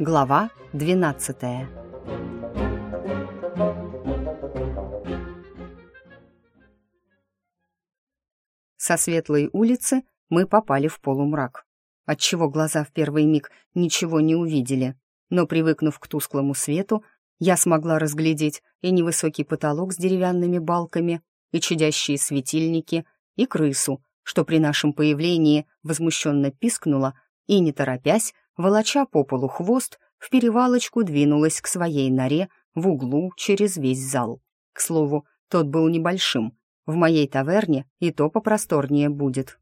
Глава 12 Со светлой улицы мы попали в полумрак, отчего глаза в первый миг ничего не увидели, но, привыкнув к тусклому свету, я смогла разглядеть и невысокий потолок с деревянными балками, и чудящие светильники, и крысу, что при нашем появлении возмущенно пискнула и, не торопясь, волоча по полу хвост, в перевалочку двинулась к своей норе в углу через весь зал. К слову, тот был небольшим. В моей таверне и то попросторнее будет.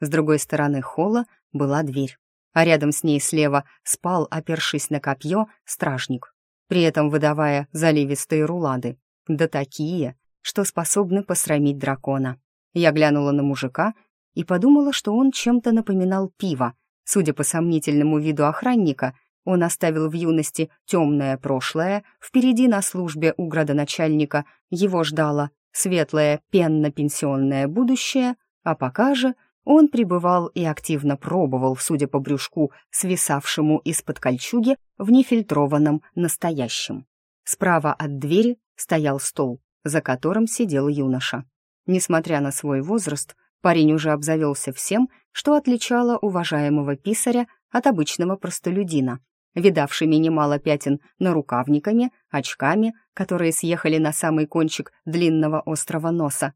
С другой стороны холла была дверь, а рядом с ней слева спал, опершись на копье, стражник, при этом выдавая заливистые рулады. Да такие, что способны посрамить дракона. Я глянула на мужика и подумала, что он чем-то напоминал пиво. Судя по сомнительному виду охранника, он оставил в юности темное прошлое, впереди на службе у градоначальника его ждало светлое пенно-пенсионное будущее, а пока же он пребывал и активно пробовал, судя по брюшку, свисавшему из-под кольчуги в нефильтрованном настоящем. Справа от двери стоял стол, за которым сидел юноша. Несмотря на свой возраст, Парень уже обзавелся всем, что отличало уважаемого писаря от обычного простолюдина, видавшими немало пятен на рукавниками, очками, которые съехали на самый кончик длинного острого носа,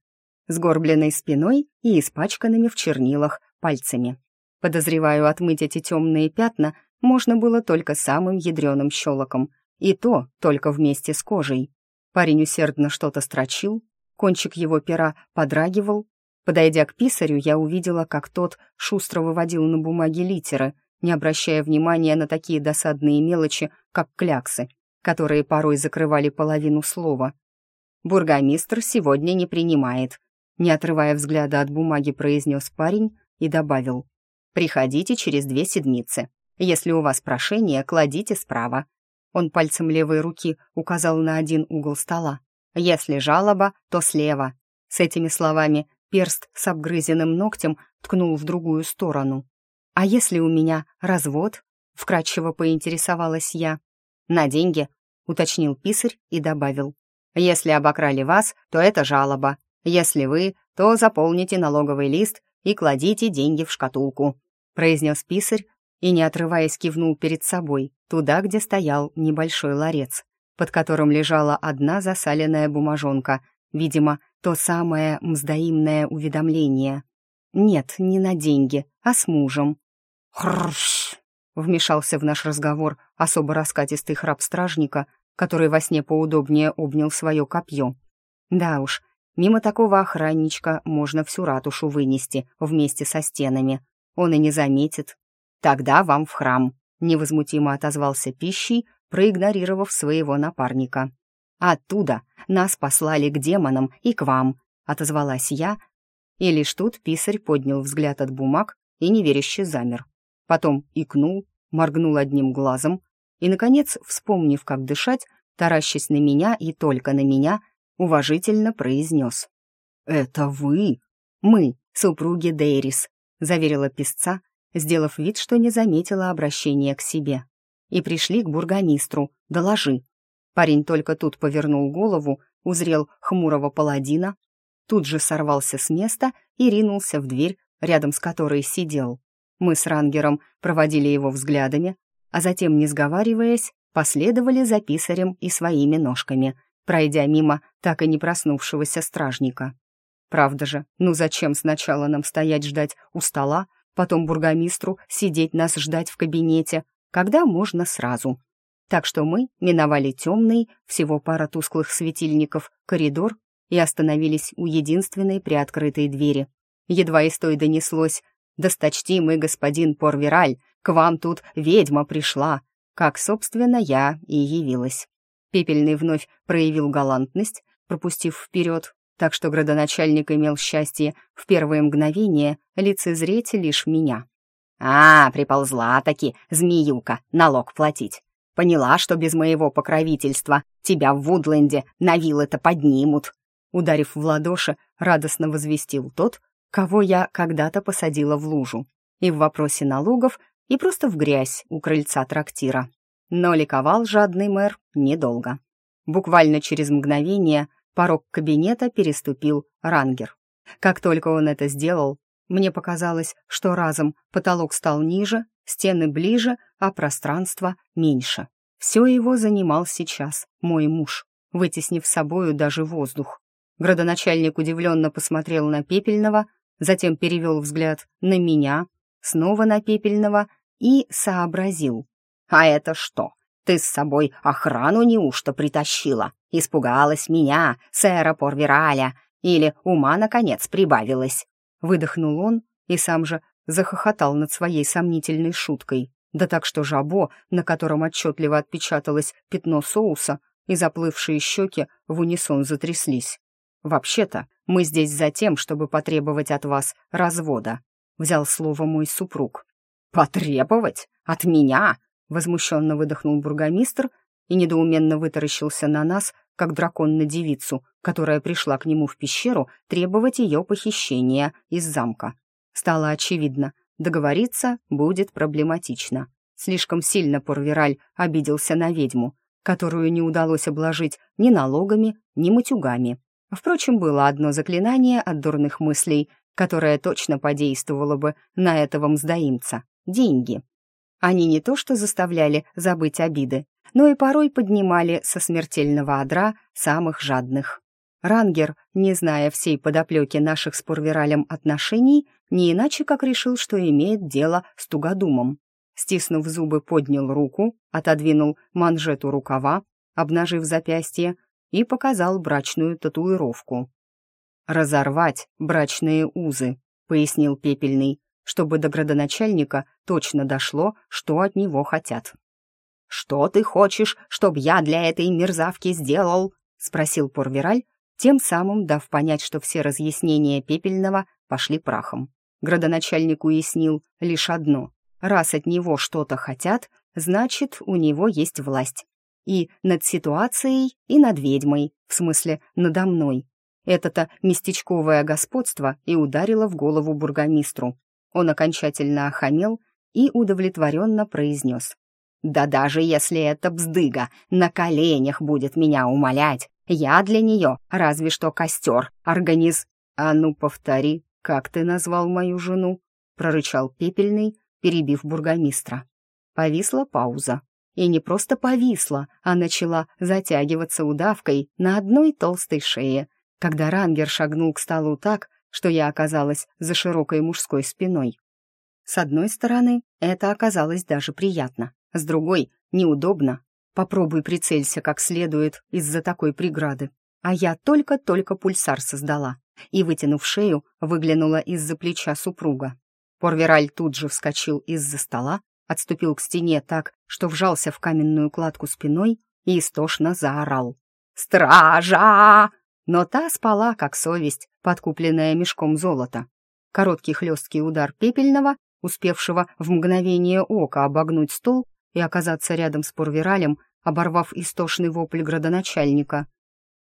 сгорбленной спиной и испачканными в чернилах пальцами. Подозреваю, отмыть эти темные пятна можно было только самым ядреным щелоком, и то только вместе с кожей. Парень усердно что-то строчил, кончик его пера подрагивал, Подойдя к писарю, я увидела, как тот шустро выводил на бумаге литеры, не обращая внимания на такие досадные мелочи, как кляксы, которые порой закрывали половину слова. «Бургомистр сегодня не принимает», не отрывая взгляда от бумаги, произнес парень и добавил. «Приходите через две седмицы. Если у вас прошение, кладите справа». Он пальцем левой руки указал на один угол стола. «Если жалоба, то слева». С этими словами Перст с обгрызенным ногтем ткнул в другую сторону. «А если у меня развод?» — вкратчиво поинтересовалась я. «На деньги», — уточнил писарь и добавил. «Если обокрали вас, то это жалоба. Если вы, то заполните налоговый лист и кладите деньги в шкатулку», — произнес писарь и, не отрываясь, кивнул перед собой, туда, где стоял небольшой ларец, под которым лежала одна засаленная бумажонка, видимо, то самое мздоимное уведомление. Нет, не на деньги, а с мужем. «Хрррш!» — вмешался в наш разговор особо раскатистый храп стражника, который во сне поудобнее обнял свое копье. Да уж, мимо такого охранничка можно всю ратушу вынести вместе со стенами. Он и не заметит. «Тогда вам в храм», — невозмутимо отозвался пищей, проигнорировав своего напарника. Оттуда нас послали к демонам и к вам», — отозвалась я, и лишь тут писарь поднял взгляд от бумаг и неверяще замер. Потом икнул, моргнул одним глазом и, наконец, вспомнив, как дышать, таращась на меня и только на меня, уважительно произнес. «Это вы?» «Мы, супруги Дейрис», — заверила писца, сделав вид, что не заметила обращения к себе. «И пришли к бургомистру. Доложи, Парень только тут повернул голову, узрел хмурого паладина, тут же сорвался с места и ринулся в дверь, рядом с которой сидел. Мы с Рангером проводили его взглядами, а затем, не сговариваясь, последовали за писарем и своими ножками, пройдя мимо так и не проснувшегося стражника. Правда же, ну зачем сначала нам стоять ждать у стола, потом бургомистру сидеть нас ждать в кабинете, когда можно сразу — так что мы миновали темный, всего пара тусклых светильников, коридор и остановились у единственной приоткрытой двери. Едва из той донеслось «Досточтимый господин Порвираль, к вам тут ведьма пришла», как, собственно, я и явилась. Пепельный вновь проявил галантность, пропустив вперед, так что градоначальник имел счастье в первое мгновение лицезреть лишь меня. «А, приползла-таки, змеюка, налог платить. Поняла, что без моего покровительства тебя в Вудленде на вилы-то поднимут». Ударив в ладоши, радостно возвестил тот, кого я когда-то посадила в лужу. И в вопросе налогов, и просто в грязь у крыльца трактира. Но ликовал жадный мэр недолго. Буквально через мгновение порог кабинета переступил рангер. Как только он это сделал, мне показалось, что разом потолок стал ниже, стены ближе, а пространство меньше. Все его занимал сейчас мой муж, вытеснив собою даже воздух. Градоначальник удивленно посмотрел на Пепельного, затем перевел взгляд на меня, снова на Пепельного и сообразил. «А это что? Ты с собой охрану неужто притащила? Испугалась меня, сэра Порвираля, или ума, наконец, прибавилась?» Выдохнул он и сам же захохотал над своей сомнительной шуткой. Да так что жабо, на котором отчетливо отпечаталось пятно соуса, и заплывшие щеки в унисон затряслись. «Вообще-то мы здесь за тем, чтобы потребовать от вас развода», — взял слово мой супруг. «Потребовать? От меня?» — возмущенно выдохнул бургомистр и недоуменно вытаращился на нас, как дракон на девицу, которая пришла к нему в пещеру требовать ее похищения из замка. Стало очевидно, договориться будет проблематично. Слишком сильно Порвираль обиделся на ведьму, которую не удалось обложить ни налогами, ни матюгами. Впрочем, было одно заклинание от дурных мыслей, которое точно подействовало бы на этого мздоимца — деньги. Они не то что заставляли забыть обиды, но и порой поднимали со смертельного одра самых жадных. Рангер, не зная всей подоплеки наших с Порвиралем отношений, не иначе как решил, что имеет дело с тугодумом. Стиснув зубы, поднял руку, отодвинул манжету рукава, обнажив запястье, и показал брачную татуировку. «Разорвать брачные узы», — пояснил Пепельный, чтобы до градоначальника точно дошло, что от него хотят. «Что ты хочешь, чтобы я для этой мерзавки сделал?» — спросил Порвираль, тем самым дав понять, что все разъяснения Пепельного пошли прахом. Градоначальник уяснил лишь одно. Раз от него что-то хотят, значит, у него есть власть и над ситуацией, и над ведьмой, в смысле, надо мной. Это-то местечковое господство и ударило в голову бургомистру. Он окончательно охамел и удовлетворенно произнес. «Да даже если эта бздыга на коленях будет меня умолять, я для нее разве что костер, организ...» «А ну, повтори, как ты назвал мою жену?» — прорычал Пепельный, перебив бургомистра. Повисла пауза и не просто повисла, а начала затягиваться удавкой на одной толстой шее, когда рангер шагнул к столу так, что я оказалась за широкой мужской спиной. С одной стороны, это оказалось даже приятно, с другой — неудобно. Попробуй прицелься как следует из-за такой преграды. А я только-только пульсар создала и, вытянув шею, выглянула из-за плеча супруга. Порвераль тут же вскочил из-за стола, отступил к стене так, что вжался в каменную кладку спиной и истошно заорал. «Стража!» Но та спала, как совесть, подкупленная мешком золота. Короткий хлесткий удар пепельного, успевшего в мгновение ока обогнуть стол и оказаться рядом с Порвиралем, оборвав истошный вопль градоначальника.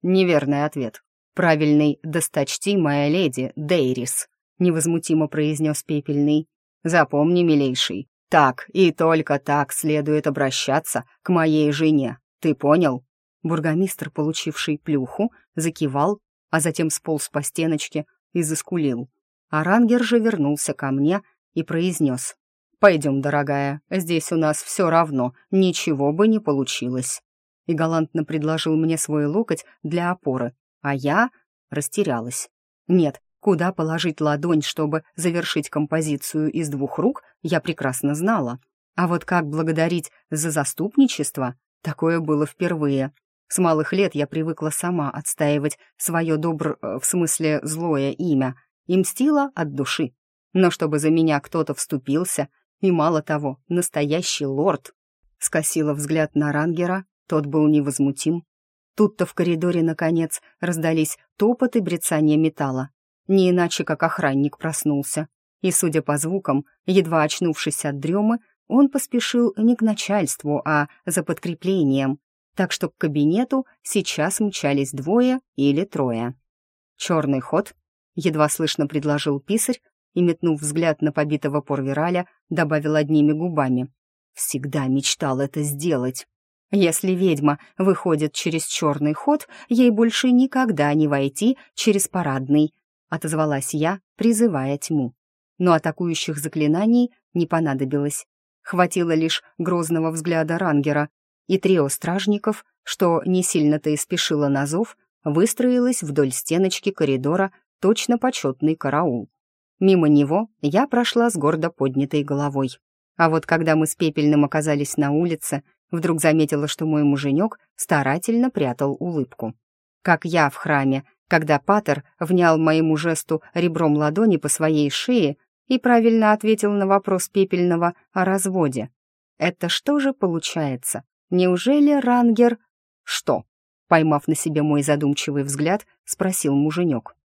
Неверный ответ. Правильный «досточтимая леди Дейрис», — невозмутимо произнес пепельный. «Запомни, милейший, так и только так следует обращаться к моей жене. Ты понял?» Бургомистр, получивший плюху, закивал, а затем сполз по стеночке и заскулил. А рангер же вернулся ко мне и произнес. «Пойдем, дорогая, здесь у нас все равно, ничего бы не получилось». И галантно предложил мне свой локоть для опоры, а я растерялась. Нет, Куда положить ладонь, чтобы завершить композицию из двух рук, я прекрасно знала. А вот как благодарить за заступничество, такое было впервые. С малых лет я привыкла сама отстаивать свое добр... Э, в смысле злое имя, и мстила от души. Но чтобы за меня кто-то вступился, и мало того, настоящий лорд, скосила взгляд на Рангера, тот был невозмутим. Тут-то в коридоре, наконец, раздались топот и брецание металла не иначе как охранник проснулся. И, судя по звукам, едва очнувшись от дремы, он поспешил не к начальству, а за подкреплением, так что к кабинету сейчас мчались двое или трое. «Черный ход», — едва слышно предложил писарь и, метнув взгляд на побитого порвираля, добавил одними губами. Всегда мечтал это сделать. Если ведьма выходит через черный ход, ей больше никогда не войти через парадный, отозвалась я, призывая тьму. Но атакующих заклинаний не понадобилось. Хватило лишь грозного взгляда рангера, и трио стражников, что не сильно-то и спешило на зов, выстроилось вдоль стеночки коридора точно почетный караул. Мимо него я прошла с гордо поднятой головой. А вот когда мы с Пепельным оказались на улице, вдруг заметила, что мой муженек старательно прятал улыбку. Как я в храме, когда Патер внял моему жесту ребром ладони по своей шее и правильно ответил на вопрос Пепельного о разводе. Это что же получается? Неужели Рангер... Что? Поймав на себе мой задумчивый взгляд, спросил муженек.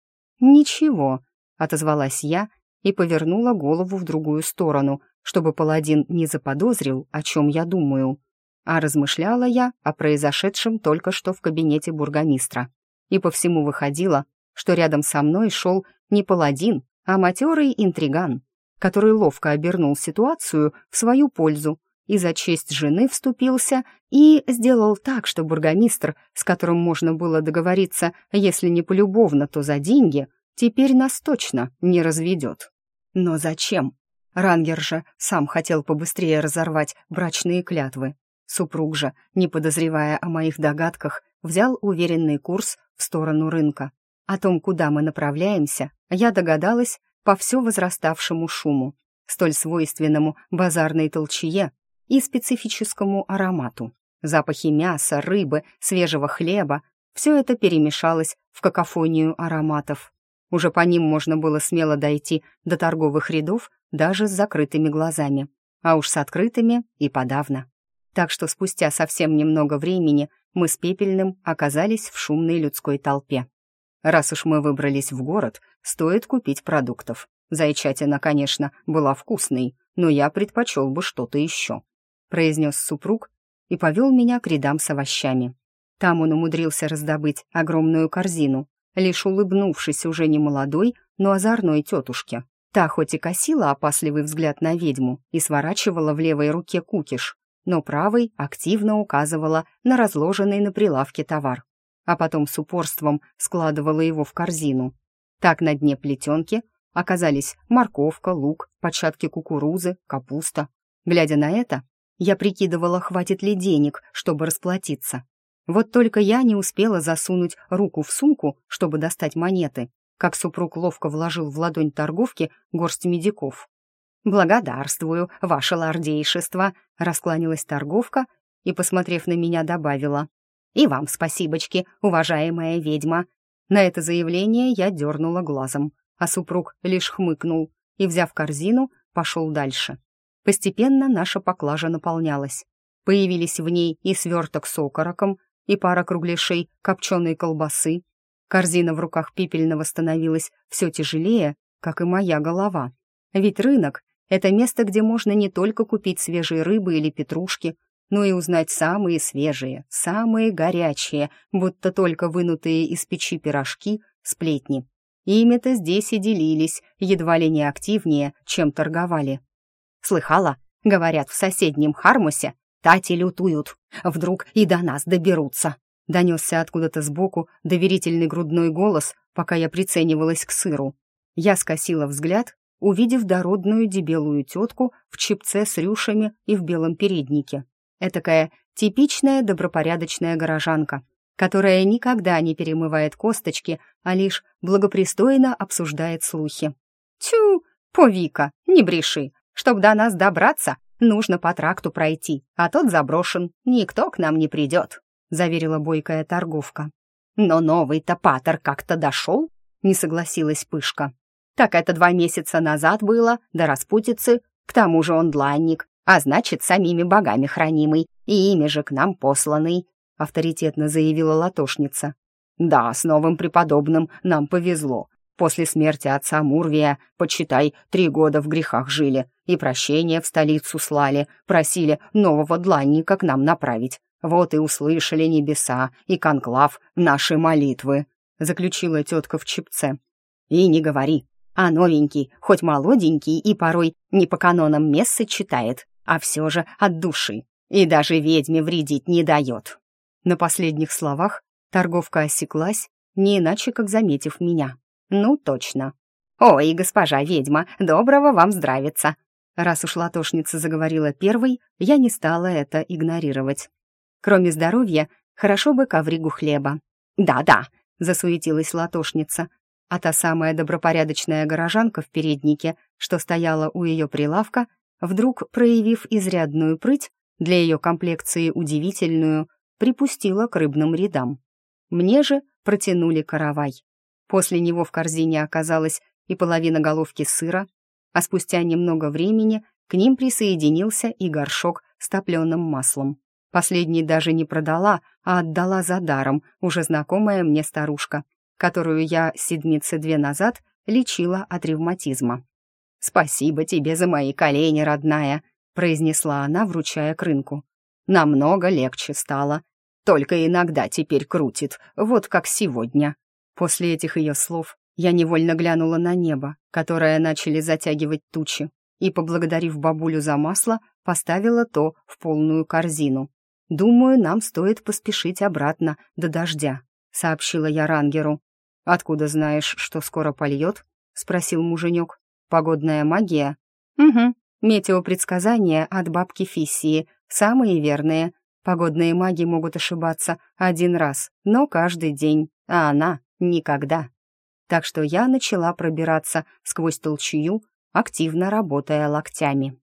«Ничего», — отозвалась я и повернула голову в другую сторону, чтобы паладин не заподозрил, о чем я думаю. А размышляла я о произошедшем только что в кабинете бургомистра. И по всему выходило, что рядом со мной шел не паладин, а матерый интриган, который ловко обернул ситуацию в свою пользу и за честь жены вступился и сделал так, что бургомистр, с которым можно было договориться, если не полюбовно, то за деньги, теперь нас точно не разведет. Но зачем? Рангер же сам хотел побыстрее разорвать брачные клятвы. Супруг же, не подозревая о моих догадках, взял уверенный курс в сторону рынка. О том, куда мы направляемся, я догадалась по все возраставшему шуму, столь свойственному базарной толчье и специфическому аромату. Запахи мяса, рыбы, свежего хлеба — все это перемешалось в какофонию ароматов. Уже по ним можно было смело дойти до торговых рядов даже с закрытыми глазами, а уж с открытыми и подавно. Так что спустя совсем немного времени мы с Пепельным оказались в шумной людской толпе. Раз уж мы выбрались в город, стоит купить продуктов. Зайчатина, конечно, была вкусной, но я предпочел бы что-то еще. Произнес супруг и повел меня к рядам с овощами. Там он умудрился раздобыть огромную корзину, лишь улыбнувшись уже не молодой, но озорной тетушке. Та хоть и косила опасливый взгляд на ведьму и сворачивала в левой руке кукиш, но правой активно указывала на разложенный на прилавке товар, а потом с упорством складывала его в корзину. Так на дне плетенки оказались морковка, лук, початки кукурузы, капуста. Глядя на это, я прикидывала, хватит ли денег, чтобы расплатиться. Вот только я не успела засунуть руку в сумку, чтобы достать монеты, как супруг ловко вложил в ладонь торговки горсть медиков. «Благодарствую, ваше лордейшество», — раскланялась торговка и, посмотрев на меня, добавила. «И вам спасибочки, уважаемая ведьма». На это заявление я дернула глазом, а супруг лишь хмыкнул и, взяв корзину, пошел дальше. Постепенно наша поклажа наполнялась. Появились в ней и сверток с окороком, и пара кругляшей копченой колбасы. Корзина в руках пепельного становилась все тяжелее, как и моя голова. Ведь рынок — это место, где можно не только купить свежие рыбы или петрушки, но и узнать самые свежие, самые горячие, будто только вынутые из печи пирожки, сплетни. Ими-то здесь и делились, едва ли не активнее, чем торговали. «Слыхала? Говорят, в соседнем Хармусе Тати лютуют. Вдруг и до нас доберутся. Донесся откуда-то сбоку доверительный грудной голос, пока я приценивалась к сыру. Я скосила взгляд, увидев дородную дебелую тетку в чипце с рюшами и в белом переднике. Этакая типичная добропорядочная горожанка, которая никогда не перемывает косточки, а лишь благопристойно обсуждает слухи. «Тю, Повика, не бреши! Чтоб до нас добраться, Нужно по тракту пройти, а тот заброшен, никто к нам не придет», — заверила бойкая торговка. «Но новый-то патер как-то дошел?» — не согласилась Пышка. «Так это два месяца назад было, до распутицы. К тому же он дланник, а значит, самими богами хранимый, и ими же к нам посланный», — авторитетно заявила латошница. «Да, с новым преподобным нам повезло. После смерти отца Мурвия, почитай, три года в грехах жили, и прощения в столицу слали, просили нового дланника к нам направить. Вот и услышали небеса и конклав наши молитвы», — заключила тетка в чипце. «И не говори, а новенький, хоть молоденький и порой не по канонам мессы читает, а все же от души. И даже ведьме вредить не дает». На последних словах торговка осеклась, не иначе как заметив меня. «Ну, точно». «Ой, госпожа ведьма, доброго вам здравица!» Раз уж латошница заговорила первой, я не стала это игнорировать. Кроме здоровья, хорошо бы ковригу хлеба. «Да-да», — засуетилась латошница, а та самая добропорядочная горожанка в переднике, что стояла у ее прилавка, вдруг, проявив изрядную прыть, для ее комплекции удивительную, припустила к рыбным рядам. Мне же протянули каравай. После него в корзине оказалась и половина головки сыра, а спустя немного времени к ним присоединился и горшок с топленым маслом. Последний даже не продала, а отдала за даром уже знакомая мне старушка, которую я седмицы две назад лечила от ревматизма. «Спасибо тебе за мои колени, родная», — произнесла она, вручая к рынку. «Намного легче стало. Только иногда теперь крутит, вот как сегодня». После этих ее слов я невольно глянула на небо, которое начали затягивать тучи, и, поблагодарив бабулю за масло, поставила то в полную корзину. «Думаю, нам стоит поспешить обратно до дождя», — сообщила я Рангеру. «Откуда знаешь, что скоро польет?» — спросил муженек. «Погодная магия?» «Угу. Метеопредсказания от бабки Фиссии. Самые верные. Погодные маги могут ошибаться один раз, но каждый день, а она — никогда» так что я начала пробираться сквозь толчую, активно работая локтями.